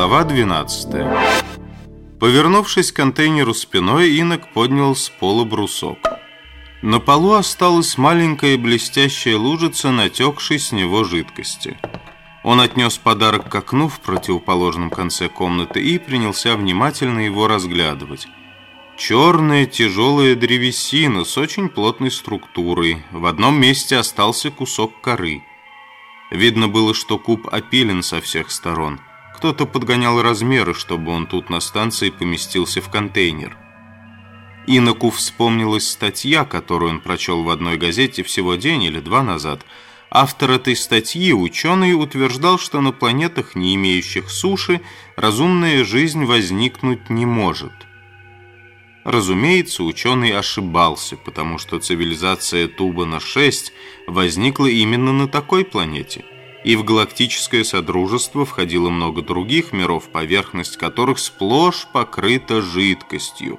Глава 12 Повернувшись к контейнеру спиной, Инок поднял с пола брусок. На полу осталась маленькая блестящая лужица, натекшей с него жидкости. Он отнес подарок к окну в противоположном конце комнаты и принялся внимательно его разглядывать. Черная тяжелая древесина с очень плотной структурой. В одном месте остался кусок коры. Видно было, что куб опилен со всех сторон – кто-то подгонял размеры, чтобы он тут на станции поместился в контейнер. Иноку вспомнилась статья, которую он прочел в одной газете всего день или два назад. Автор этой статьи, ученый, утверждал, что на планетах, не имеющих суши, разумная жизнь возникнуть не может. Разумеется, ученый ошибался, потому что цивилизация Тубана-6 возникла именно на такой планете – и в галактическое содружество входило много других миров, поверхность которых сплошь покрыта жидкостью.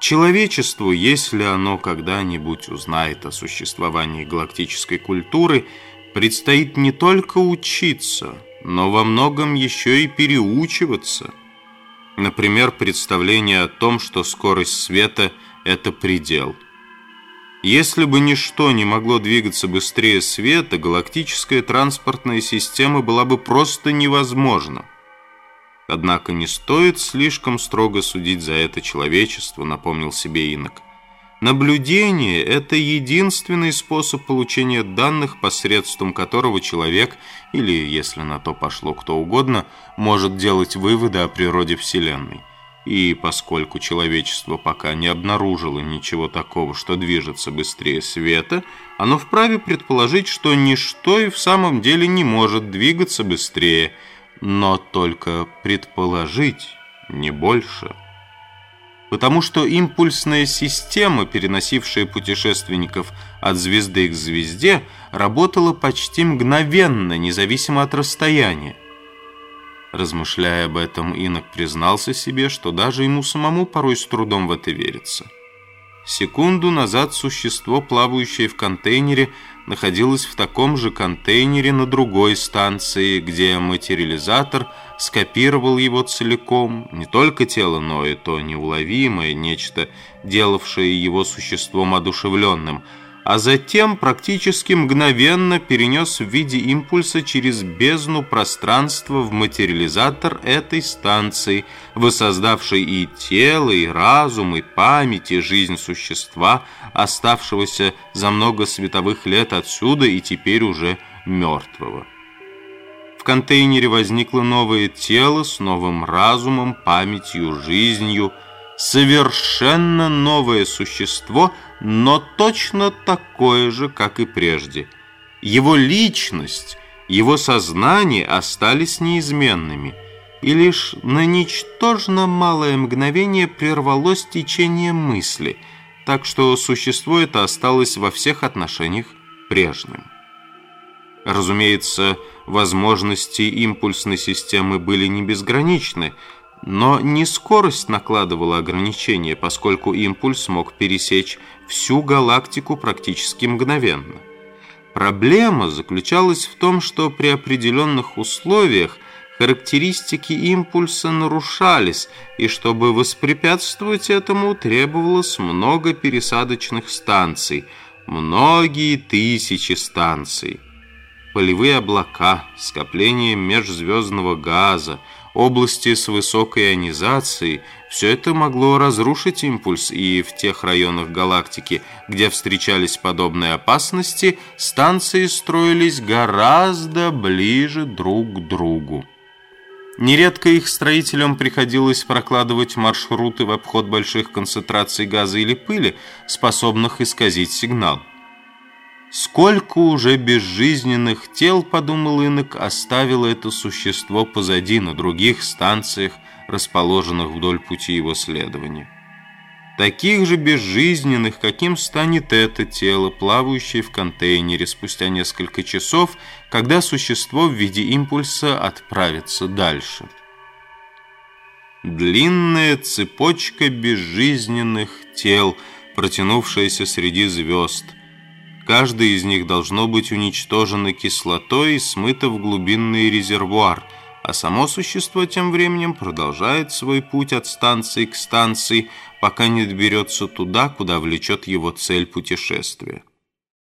Человечеству, если оно когда-нибудь узнает о существовании галактической культуры, предстоит не только учиться, но во многом еще и переучиваться. Например, представление о том, что скорость света – это предел – если бы ничто не могло двигаться быстрее света, галактическая транспортная система была бы просто невозможна. Однако не стоит слишком строго судить за это человечество, напомнил себе инок. Наблюдение – это единственный способ получения данных, посредством которого человек, или, если на то пошло кто угодно, может делать выводы о природе Вселенной. И поскольку человечество пока не обнаружило ничего такого, что движется быстрее света, оно вправе предположить, что ничто и в самом деле не может двигаться быстрее, но только предположить, не больше. Потому что импульсная система, переносившая путешественников от звезды к звезде, работала почти мгновенно, независимо от расстояния. Размышляя об этом, инок признался себе, что даже ему самому порой с трудом в это верится. Секунду назад существо, плавающее в контейнере, находилось в таком же контейнере на другой станции, где материализатор скопировал его целиком, не только тело, но и то неуловимое, нечто, делавшее его существом одушевленным – а затем практически мгновенно перенес в виде импульса через бездну пространства в материализатор этой станции, воссоздавшей и тело, и разум, и память, и жизнь существа, оставшегося за много световых лет отсюда и теперь уже мертвого. В контейнере возникло новое тело с новым разумом, памятью, жизнью, совершенно новое существо, но точно такое же, как и прежде. Его личность, его сознание остались неизменными, и лишь на ничтожно малое мгновение прервалось течение мысли, так что существо это осталось во всех отношениях прежним. Разумеется, возможности импульсной системы были не безграничны, но не скорость накладывала ограничения, поскольку импульс мог пересечь всю галактику практически мгновенно. Проблема заключалась в том, что при определенных условиях характеристики импульса нарушались, и чтобы воспрепятствовать этому требовалось много пересадочных станций, многие тысячи станций. Полевые облака, скопление межзвездного газа, области с высокой ионизацией, все это могло разрушить импульс, и в тех районах галактики, где встречались подобные опасности, станции строились гораздо ближе друг к другу. Нередко их строителям приходилось прокладывать маршруты в обход больших концентраций газа или пыли, способных исказить сигнал. Сколько уже безжизненных тел, подумал инок, оставило это существо позади на других станциях, расположенных вдоль пути его следования. Таких же безжизненных, каким станет это тело, плавающее в контейнере спустя несколько часов, когда существо в виде импульса отправится дальше. Длинная цепочка безжизненных тел, протянувшаяся среди звезд – Каждое из них должно быть уничтожено кислотой и смыто в глубинный резервуар, а само существо тем временем продолжает свой путь от станции к станции, пока не доберется туда, куда влечет его цель путешествия.